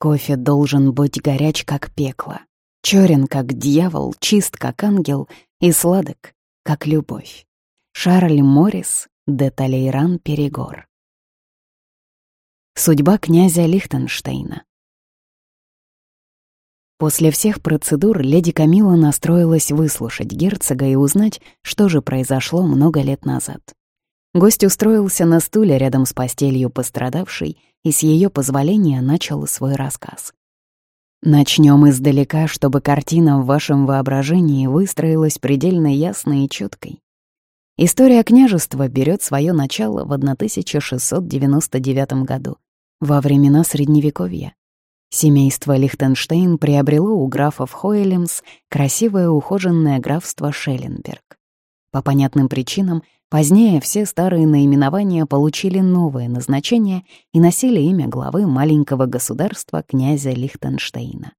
Кофе должен быть горяч, как пекло, черен, как дьявол, чист, как ангел и сладок, как любовь. Шарль Моррис де Талейран Перегор. Судьба князя Лихтенштейна. После всех процедур леди Камила настроилась выслушать герцога и узнать, что же произошло много лет назад. Гость устроился на стуле рядом с постелью пострадавшей и с ее позволения начал свой рассказ. Начнем издалека, чтобы картина в вашем воображении выстроилась предельно ясной и четкой. История княжества берет свое начало в 1699 году, во времена Средневековья. Семейство Лихтенштейн приобрело у графов Хойлемс красивое ухоженное графство Шелленберг. По понятным причинам, позднее все старые наименования получили новое назначение и носили имя главы маленького государства князя Лихтенштейна.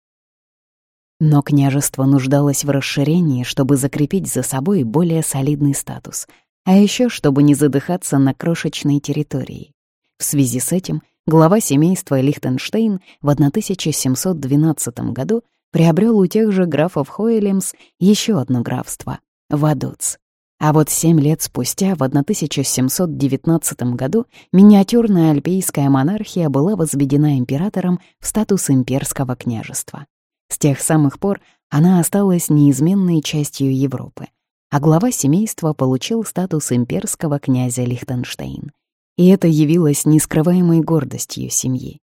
Но княжество нуждалось в расширении, чтобы закрепить за собой более солидный статус, а еще чтобы не задыхаться на крошечной территории. В связи с этим глава семейства Лихтенштейн в 1712 году приобрел у тех же графов Хойлемс еще одно графство — Вадуц. А вот семь лет спустя, в 1719 году, миниатюрная альпийская монархия была возведена императором в статус имперского княжества. С тех самых пор она осталась неизменной частью Европы, а глава семейства получил статус имперского князя Лихтенштейн и это явилось нескрываемой гордостью семьи.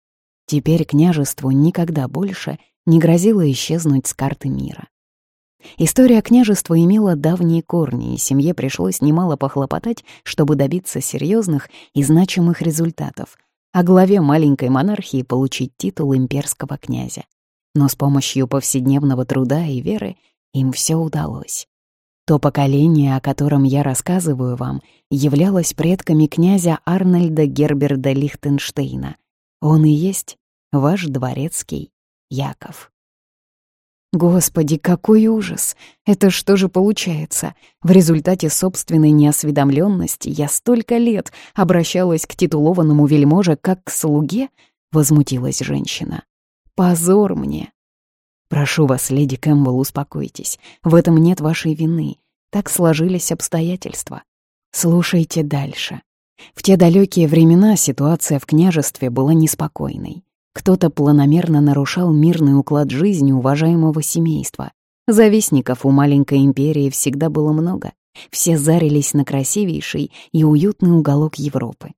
Теперь княжеству никогда больше не грозило исчезнуть с карты мира. История княжества имела давние корни, и семье пришлось немало похлопотать, чтобы добиться серьезных и значимых результатов, а главе маленькой монархии получить титул имперского князя. Но с помощью повседневного труда и веры им все удалось. То поколение, о котором я рассказываю вам, являлось предками князя Арнольда Герберда Лихтенштейна. Он и есть ваш дворецкий Яков. Господи, какой ужас! Это что же получается? В результате собственной неосведомленности я столько лет обращалась к титулованному вельможе как к слуге? Возмутилась женщина. Позор мне! Прошу вас, леди Кэмпбелл, успокойтесь. В этом нет вашей вины. Так сложились обстоятельства. Слушайте дальше. В те далекие времена ситуация в княжестве была неспокойной. Кто-то планомерно нарушал мирный уклад жизни уважаемого семейства. Завистников у маленькой империи всегда было много. Все зарились на красивейший и уютный уголок Европы.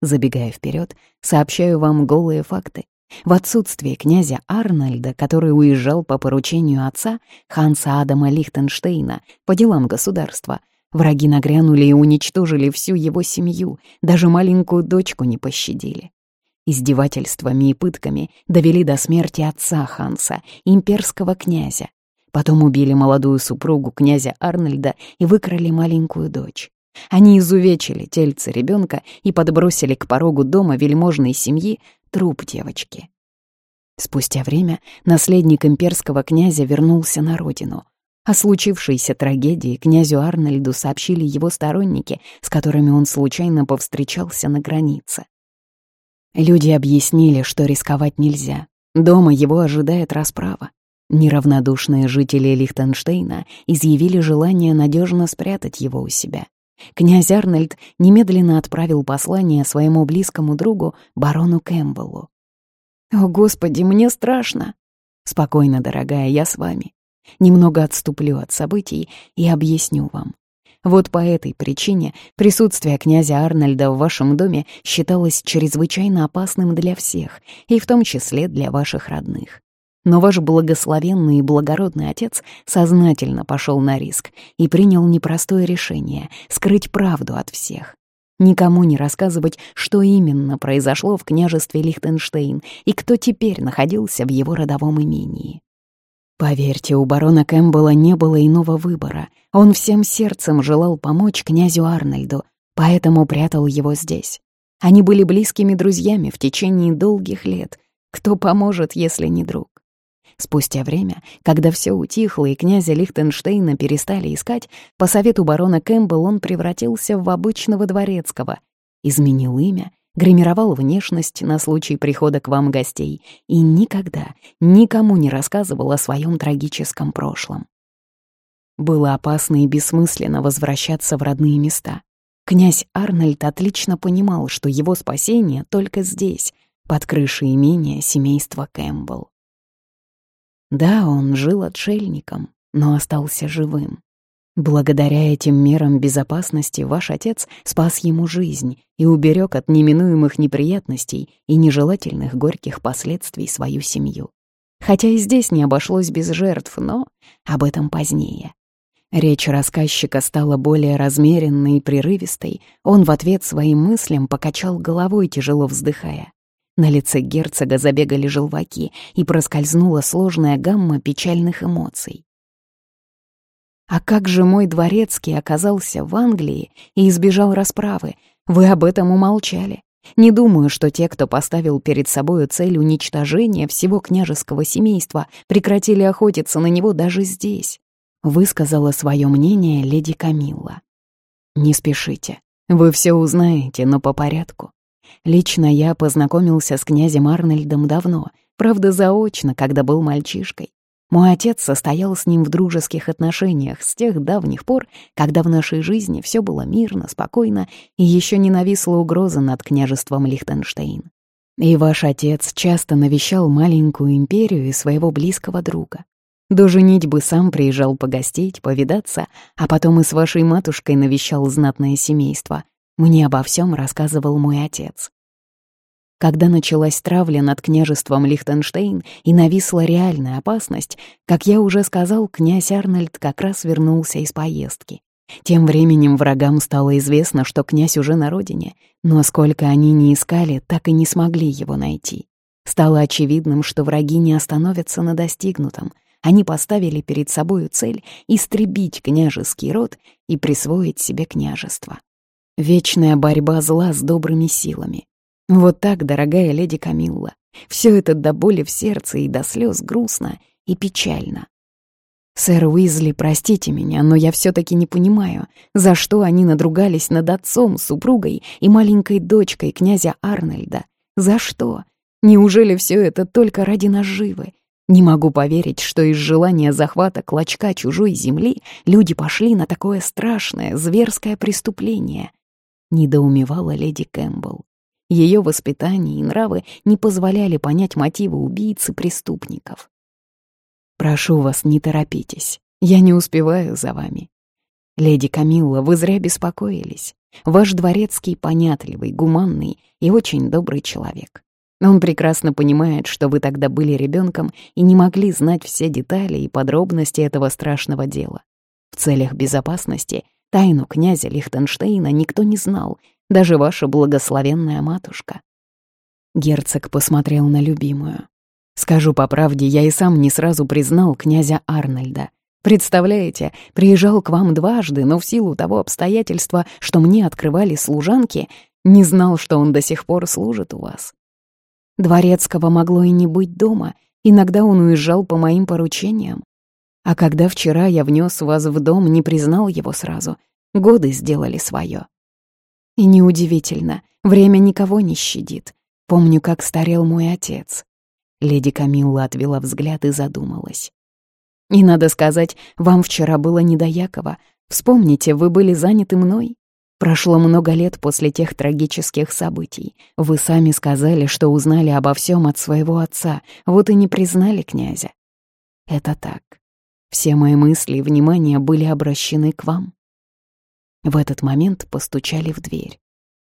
Забегая вперед, сообщаю вам голые факты. В отсутствие князя Арнольда, который уезжал по поручению отца, Ханса Адама Лихтенштейна, по делам государства, враги нагрянули и уничтожили всю его семью, даже маленькую дочку не пощадили. Издевательствами и пытками довели до смерти отца Ханса, имперского князя. Потом убили молодую супругу князя Арнольда и выкрали маленькую дочь. Они изувечили тельце ребенка и подбросили к порогу дома вельможной семьи труп девочки. Спустя время наследник имперского князя вернулся на родину. О случившейся трагедии князю Арнольду сообщили его сторонники, с которыми он случайно повстречался на границе. Люди объяснили, что рисковать нельзя. Дома его ожидает расправа. Неравнодушные жители Лихтенштейна изъявили желание надежно спрятать его у себя. Князь Арнольд немедленно отправил послание своему близкому другу, барону Кэмпбеллу. «О, Господи, мне страшно!» «Спокойно, дорогая, я с вами. Немного отступлю от событий и объясню вам. Вот по этой причине присутствие князя Арнольда в вашем доме считалось чрезвычайно опасным для всех, и в том числе для ваших родных. Но ваш благословенный и благородный отец сознательно пошел на риск и принял непростое решение — скрыть правду от всех. Никому не рассказывать, что именно произошло в княжестве Лихтенштейн и кто теперь находился в его родовом имении. Поверьте, у барона Кэмпбелла не было иного выбора. Он всем сердцем желал помочь князю Арнольду, поэтому прятал его здесь. Они были близкими друзьями в течение долгих лет. Кто поможет, если не друг? Спустя время, когда все утихло и князя Лихтенштейна перестали искать, по совету барона Кэмпбелл он превратился в обычного дворецкого, изменил имя гримировал внешность на случай прихода к вам гостей и никогда никому не рассказывал о своем трагическом прошлом. Было опасно и бессмысленно возвращаться в родные места. Князь Арнольд отлично понимал, что его спасение только здесь, под крышей имения семейства Кэмпбелл. Да, он жил отшельником, но остался живым. Благодаря этим мерам безопасности ваш отец спас ему жизнь и уберег от неминуемых неприятностей и нежелательных горьких последствий свою семью. Хотя и здесь не обошлось без жертв, но об этом позднее. Речь рассказчика стала более размеренной и прерывистой. Он в ответ своим мыслям покачал головой, тяжело вздыхая. На лице герцога забегали желваки, и проскользнула сложная гамма печальных эмоций. А как же мой дворецкий оказался в Англии и избежал расправы? Вы об этом умолчали. Не думаю, что те, кто поставил перед собой цель уничтожения всего княжеского семейства, прекратили охотиться на него даже здесь. Высказала свое мнение леди Камилла. Не спешите. Вы все узнаете, но по порядку. Лично я познакомился с князем Арнольдом давно, правда, заочно, когда был мальчишкой. Мой отец состоял с ним в дружеских отношениях с тех давних пор, когда в нашей жизни все было мирно, спокойно и еще не нависла угроза над княжеством Лихтенштейн. И ваш отец часто навещал маленькую империю и своего близкого друга. До женитьбы сам приезжал погостить, повидаться, а потом и с вашей матушкой навещал знатное семейство. Мне обо всем рассказывал мой отец. Когда началась травля над княжеством Лихтенштейн и нависла реальная опасность, как я уже сказал, князь Арнольд как раз вернулся из поездки. Тем временем врагам стало известно, что князь уже на родине, но сколько они ни искали, так и не смогли его найти. Стало очевидным, что враги не остановятся на достигнутом. Они поставили перед собою цель истребить княжеский род и присвоить себе княжество. Вечная борьба зла с добрыми силами. Вот так, дорогая леди Камилла. Все это до боли в сердце и до слез грустно и печально. Сэр Уизли, простите меня, но я все таки не понимаю, за что они надругались над отцом, супругой и маленькой дочкой князя Арнольда. За что? Неужели все это только ради наживы? Не могу поверить, что из желания захвата клочка чужой земли люди пошли на такое страшное, зверское преступление. Недоумевала леди Кэмпбелл. Ее воспитание и нравы не позволяли понять мотивы убийц и преступников. «Прошу вас, не торопитесь. Я не успеваю за вами. Леди Камилла, вы зря беспокоились. Ваш дворецкий понятливый, гуманный и очень добрый человек. Он прекрасно понимает, что вы тогда были ребенком и не могли знать все детали и подробности этого страшного дела. В целях безопасности тайну князя Лихтенштейна никто не знал, даже ваша благословенная матушка». Герцог посмотрел на любимую. «Скажу по правде, я и сам не сразу признал князя Арнольда. Представляете, приезжал к вам дважды, но в силу того обстоятельства, что мне открывали служанки, не знал, что он до сих пор служит у вас. Дворецкого могло и не быть дома, иногда он уезжал по моим поручениям. А когда вчера я внес вас в дом, не признал его сразу. Годы сделали свое. И неудивительно, время никого не щадит. Помню, как старел мой отец. Леди Камилла отвела взгляд и задумалась. И надо сказать, вам вчера было не до Якова. Вспомните, вы были заняты мной. Прошло много лет после тех трагических событий. Вы сами сказали, что узнали обо всем от своего отца, вот и не признали князя. Это так. Все мои мысли и внимание были обращены к вам. В этот момент постучали в дверь.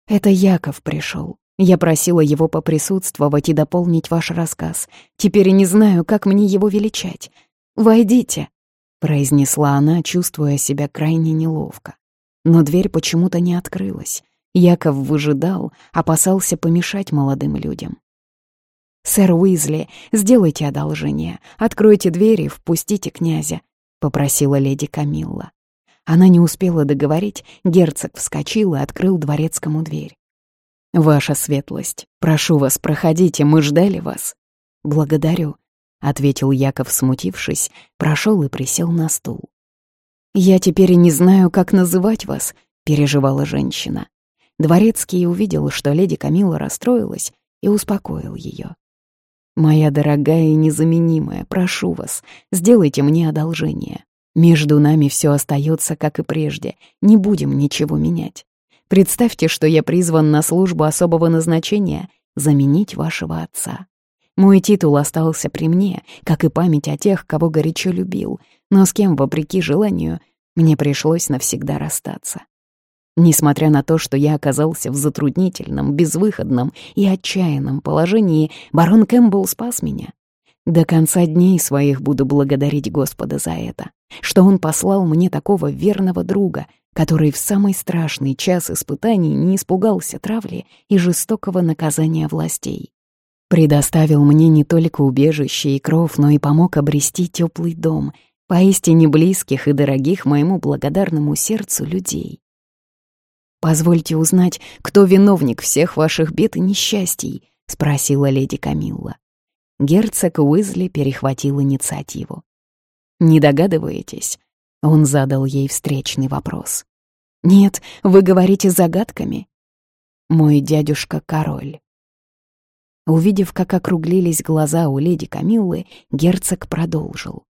«Это Яков пришел. Я просила его поприсутствовать и дополнить ваш рассказ. Теперь не знаю, как мне его величать. Войдите», — произнесла она, чувствуя себя крайне неловко. Но дверь почему-то не открылась. Яков выжидал, опасался помешать молодым людям. «Сэр Уизли, сделайте одолжение, откройте дверь и впустите князя», — попросила леди Камилла. Она не успела договорить, герцог вскочил и открыл дворецкому дверь. «Ваша светлость, прошу вас, проходите, мы ждали вас». «Благодарю», — ответил Яков, смутившись, прошел и присел на стул. «Я теперь не знаю, как называть вас», — переживала женщина. Дворецкий увидел, что леди Камила расстроилась, и успокоил ее. «Моя дорогая и незаменимая, прошу вас, сделайте мне одолжение. Между нами все остается, как и прежде, не будем ничего менять. Представьте, что я призван на службу особого назначения заменить вашего отца. Мой титул остался при мне, как и память о тех, кого горячо любил, но с кем, вопреки желанию, мне пришлось навсегда расстаться. Несмотря на то, что я оказался в затруднительном, безвыходном и отчаянном положении, барон Кэмпбелл спас меня. До конца дней своих буду благодарить Господа за это, что Он послал мне такого верного друга, который в самый страшный час испытаний не испугался травли и жестокого наказания властей. Предоставил мне не только убежище и кров, но и помог обрести теплый дом, поистине близких и дорогих моему благодарному сердцу людей. «Позвольте узнать, кто виновник всех ваших бед и несчастий?» — спросила леди Камилла. Герцог Уизли перехватил инициативу. «Не догадываетесь?» — он задал ей встречный вопрос. «Нет, вы говорите загадками». «Мой дядюшка король». Увидев, как округлились глаза у леди Камиллы, герцог продолжил.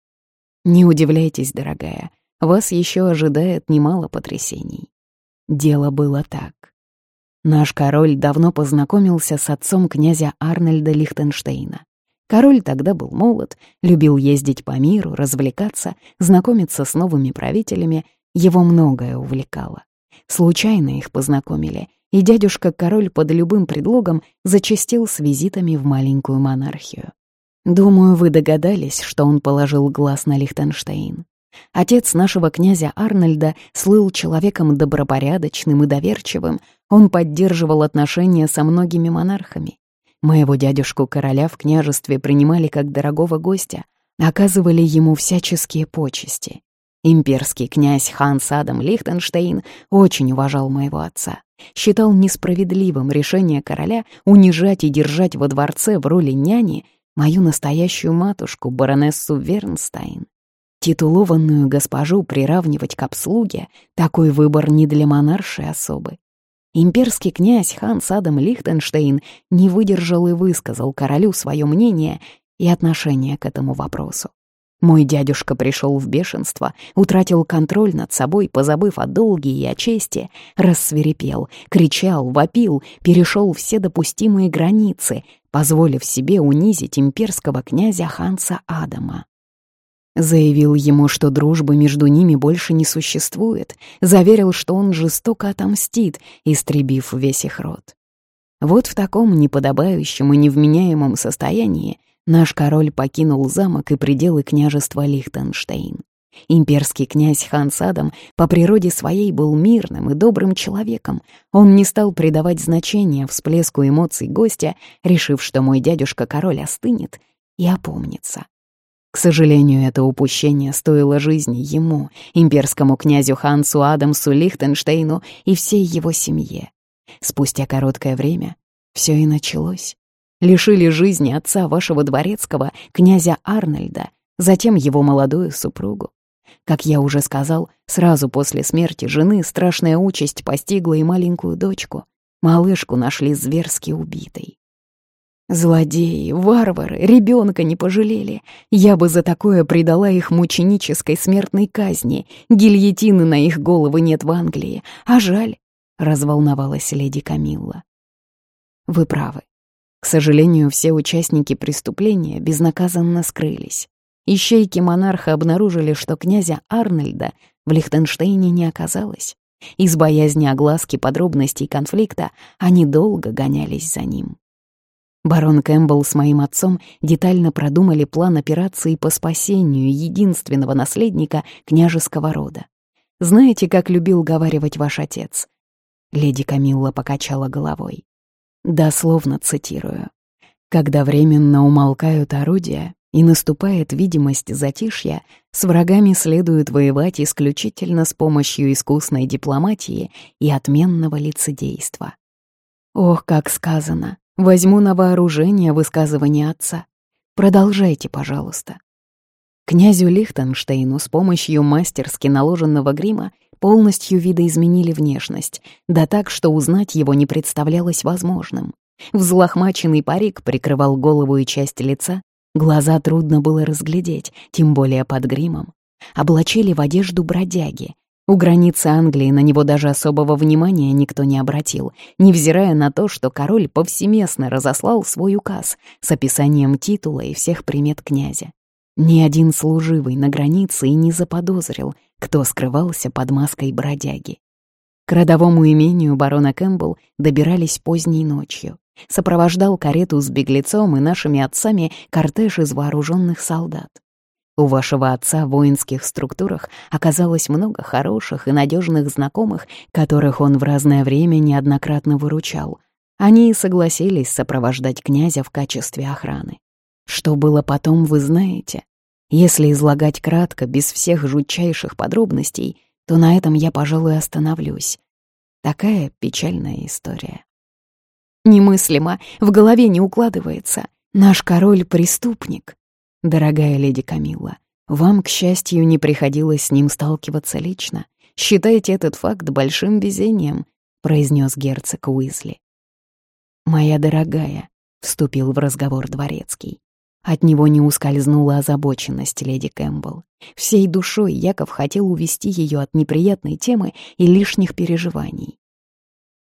«Не удивляйтесь, дорогая, вас еще ожидает немало потрясений. Дело было так. Наш король давно познакомился с отцом князя Арнольда Лихтенштейна. Король тогда был молод, любил ездить по миру, развлекаться, знакомиться с новыми правителями, его многое увлекало. Случайно их познакомили, и дядюшка-король под любым предлогом зачастил с визитами в маленькую монархию. Думаю, вы догадались, что он положил глаз на Лихтенштейн. Отец нашего князя Арнольда слыл человеком добропорядочным и доверчивым, он поддерживал отношения со многими монархами. Моего дядюшку-короля в княжестве принимали как дорогого гостя, оказывали ему всяческие почести. Имперский князь Ханс Адам Лихтенштейн очень уважал моего отца. Считал несправедливым решение короля унижать и держать во дворце в роли няни мою настоящую матушку, баронессу Вернстайн. Титулованную госпожу приравнивать к обслуге — такой выбор не для монарши особы. Имперский князь Ханс Адам Лихтенштейн не выдержал и высказал королю свое мнение и отношение к этому вопросу. Мой дядюшка пришел в бешенство, утратил контроль над собой, позабыв о долге и о чести, рассверепел, кричал, вопил, перешел все допустимые границы, позволив себе унизить имперского князя Ханса Адама. Заявил ему, что дружбы между ними больше не существует, заверил, что он жестоко отомстит, истребив весь их род. Вот в таком неподобающем и невменяемом состоянии наш король покинул замок и пределы княжества Лихтенштейн. Имперский князь Ханс Адам по природе своей был мирным и добрым человеком. Он не стал придавать значения всплеску эмоций гостя, решив, что мой дядюшка-король остынет и опомнится. К сожалению, это упущение стоило жизни ему, имперскому князю Хансу Адамсу Лихтенштейну и всей его семье. Спустя короткое время все и началось. Лишили жизни отца вашего дворецкого, князя Арнольда, затем его молодую супругу. Как я уже сказал, сразу после смерти жены страшная участь постигла и маленькую дочку. Малышку нашли зверски убитой. Злодеи, варвары, ребенка не пожалели. Я бы за такое предала их мученической смертной казни. Гильотины на их головы нет в Англии. А жаль, — разволновалась леди Камилла. Вы правы. К сожалению, все участники преступления безнаказанно скрылись. Ищейки монарха обнаружили, что князя Арнольда в Лихтенштейне не оказалось. Из боязни огласки подробностей конфликта они долго гонялись за ним. Барон Кэмпбелл с моим отцом детально продумали план операции по спасению единственного наследника княжеского рода. Знаете, как любил говаривать ваш отец? Леди Камилла покачала головой. Дословно цитирую. «Когда временно умолкают орудия и наступает видимость затишья, с врагами следует воевать исключительно с помощью искусной дипломатии и отменного лицедейства». Ох, как сказано! Возьму на вооружение высказывание отца. Продолжайте, пожалуйста. Князю Лихтенштейну с помощью мастерски наложенного грима полностью видоизменили внешность, да так, что узнать его не представлялось возможным. Взлохмаченный парик прикрывал голову и часть лица, глаза трудно было разглядеть, тем более под гримом. Облачили в одежду бродяги. У границы Англии на него даже особого внимания никто не обратил, невзирая на то, что король повсеместно разослал свой указ с описанием титула и всех примет князя. Ни один служивый на границе и не заподозрил, кто скрывался под маской бродяги. К родовому имению барона Кэмпбелл добирались поздней ночью. Сопровождал карету с беглецом и нашими отцами кортеж из вооруженных солдат. У вашего отца в воинских структурах оказалось много хороших и надежных знакомых, которых он в разное время неоднократно выручал. Они и согласились сопровождать князя в качестве охраны. Что было потом, вы знаете. Если излагать кратко, без всех жутчайших подробностей, то на этом я, пожалуй, остановлюсь. Такая печальная история. Немыслимо, в голове не укладывается. Наш король — преступник. Дорогая леди Камилла, вам, к счастью, не приходилось с ним сталкиваться лично. Считайте этот факт большим везением, произнес герцог Уизли. Моя дорогая, вступил в разговор дворецкий. От него не ускользнула озабоченность леди Кэмпбелл. Всей душой Яков хотел увести ее от неприятной темы и лишних переживаний.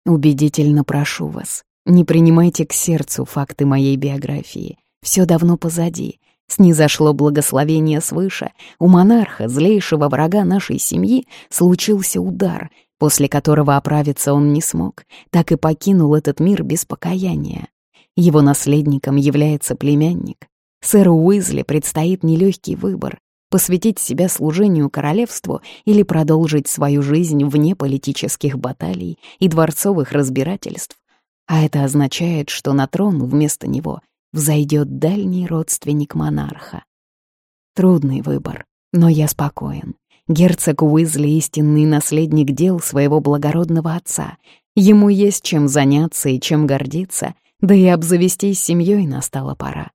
«Убедительно прошу вас, не принимайте к сердцу факты моей биографии. Все давно позади. Снизошло благословение свыше. У монарха, злейшего врага нашей семьи, случился удар, после которого оправиться он не смог, так и покинул этот мир без покаяния. Его наследником является племянник, Сэру Уизли предстоит нелегкий выбор — посвятить себя служению королевству или продолжить свою жизнь вне политических баталий и дворцовых разбирательств. А это означает, что на трон вместо него взойдет дальний родственник монарха. Трудный выбор, но я спокоен. Герцог Уизли — истинный наследник дел своего благородного отца. Ему есть чем заняться и чем гордиться, да и обзавестись семьей настала пора.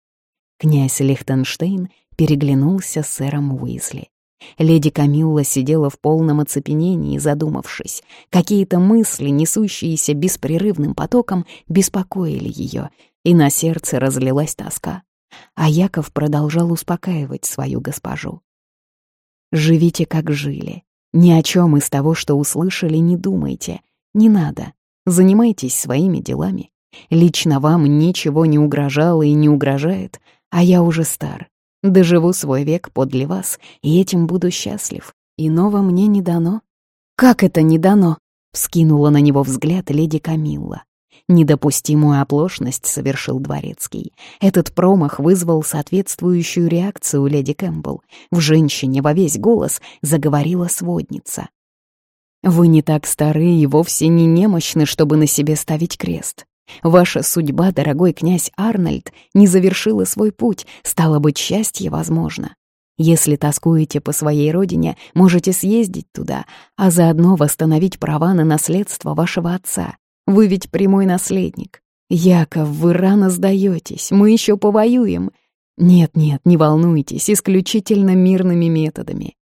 Князь Лихтенштейн переглянулся с сэром Уизли. Леди Камилла сидела в полном оцепенении, задумавшись. Какие-то мысли, несущиеся беспрерывным потоком, беспокоили ее, и на сердце разлилась тоска. А Яков продолжал успокаивать свою госпожу. «Живите, как жили. Ни о чем из того, что услышали, не думайте. Не надо. Занимайтесь своими делами. Лично вам ничего не угрожало и не угрожает, а я уже стар. Доживу свой век подле вас, и этим буду счастлив. Иного мне не дано». «Как это не дано?» — вскинула на него взгляд леди Камилла. Недопустимую оплошность совершил дворецкий. Этот промах вызвал соответствующую реакцию у леди Кэмпбелл. В женщине во весь голос заговорила сводница. «Вы не так стары и вовсе не немощны, чтобы на себе ставить крест. Ваша судьба, дорогой князь Арнольд, не завершила свой путь, стало быть, счастье возможно. Если тоскуете по своей родине, можете съездить туда, а заодно восстановить права на наследство вашего отца. Вы ведь прямой наследник. Яков, вы рано сдаетесь, мы еще повоюем. Нет-нет, не волнуйтесь, исключительно мирными методами.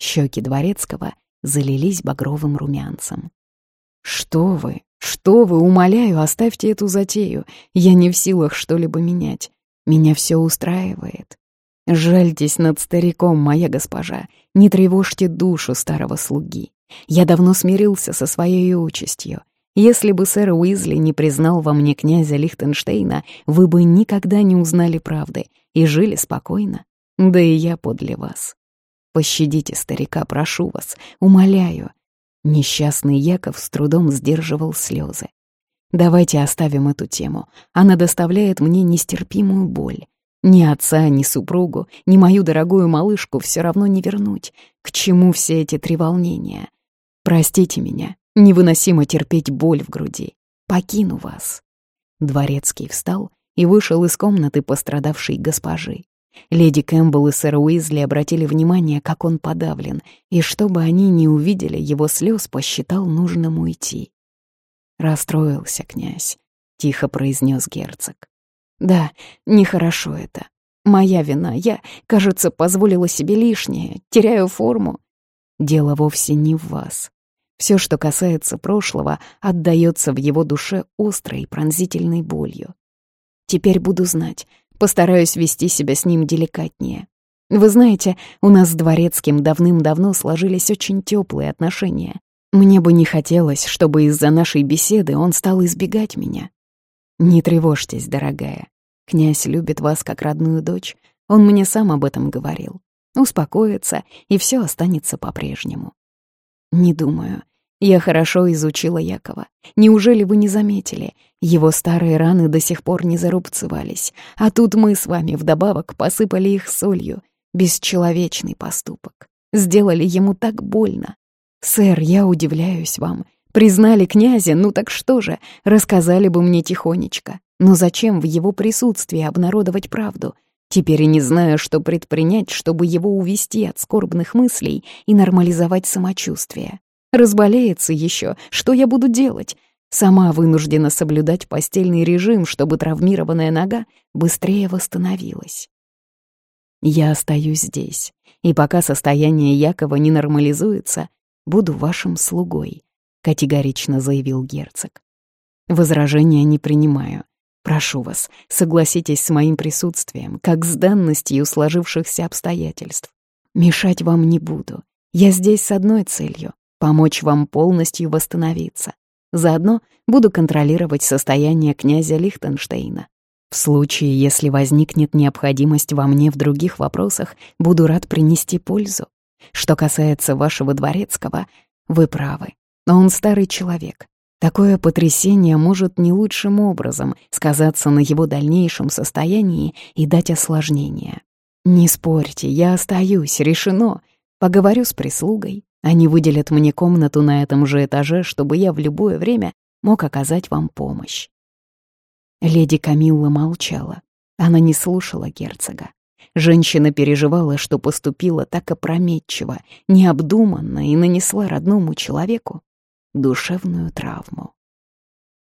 Щеки Дворецкого залились багровым румянцем. «Что вы, что вы, умоляю, оставьте эту затею. Я не в силах что-либо менять. Меня все устраивает. Жальтесь над стариком, моя госпожа. Не тревожьте душу старого слуги. Я давно смирился со своей участью. Если бы сэр Уизли не признал во мне князя Лихтенштейна, вы бы никогда не узнали правды и жили спокойно. Да и я подле вас. Пощадите старика, прошу вас, умоляю. Несчастный Яков с трудом сдерживал слезы. «Давайте оставим эту тему. Она доставляет мне нестерпимую боль. Ни отца, ни супругу, ни мою дорогую малышку все равно не вернуть. К чему все эти треволнения? Простите меня, невыносимо терпеть боль в груди. Покину вас». Дворецкий встал и вышел из комнаты пострадавшей госпожи. Леди Кэмпбелл и сэр Уизли обратили внимание, как он подавлен, и чтобы они не увидели его слез, посчитал нужным уйти. «Расстроился князь», — тихо произнес герцог. «Да, нехорошо это. Моя вина. Я, кажется, позволила себе лишнее, теряю форму. дело вовсе не в вас. Все, что касается прошлого, отдается в его душе острой пронзительной болью. Теперь буду знать, постараюсь вести себя с ним деликатнее. Вы знаете, у нас с Дворецким давным-давно сложились очень теплые отношения. Мне бы не хотелось, чтобы из-за нашей беседы он стал избегать меня. Не тревожьтесь, дорогая. Князь любит вас как родную дочь. Он мне сам об этом говорил. Успокоится, и все останется по-прежнему. Не думаю. Я хорошо изучила Якова. Неужели вы не заметили? Его старые раны до сих пор не зарубцевались, а тут мы с вами вдобавок посыпали их солью. Бесчеловечный поступок. Сделали ему так больно. Сэр, я удивляюсь вам. Признали князя, ну так что же, рассказали бы мне тихонечко. Но зачем в его присутствии обнародовать правду? Теперь и не знаю, что предпринять, чтобы его увести от скорбных мыслей и нормализовать самочувствие. Разболеется еще, что я буду делать? Сама вынуждена соблюдать постельный режим, чтобы травмированная нога быстрее восстановилась. Я остаюсь здесь, и пока состояние Якова не нормализуется, буду вашим слугой, категорично заявил герцог. Возражения не принимаю. Прошу вас, согласитесь с моим присутствием, как с данностью сложившихся обстоятельств. Мешать вам не буду. Я здесь с одной целью — помочь вам полностью восстановиться. Заодно буду контролировать состояние князя Лихтенштейна. В случае, если возникнет необходимость во мне в других вопросах, буду рад принести пользу. Что касается вашего дворецкого, вы правы. Он старый человек, Такое потрясение может не лучшим образом сказаться на его дальнейшем состоянии и дать осложнение. Не спорьте, я остаюсь, решено. Поговорю с прислугой. Они выделят мне комнату на этом же этаже, чтобы я в любое время мог оказать вам помощь. Леди Камилла молчала. Она не слушала герцога. Женщина переживала, что поступила так опрометчиво, необдуманно и нанесла родному человеку душевную травму.